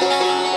Música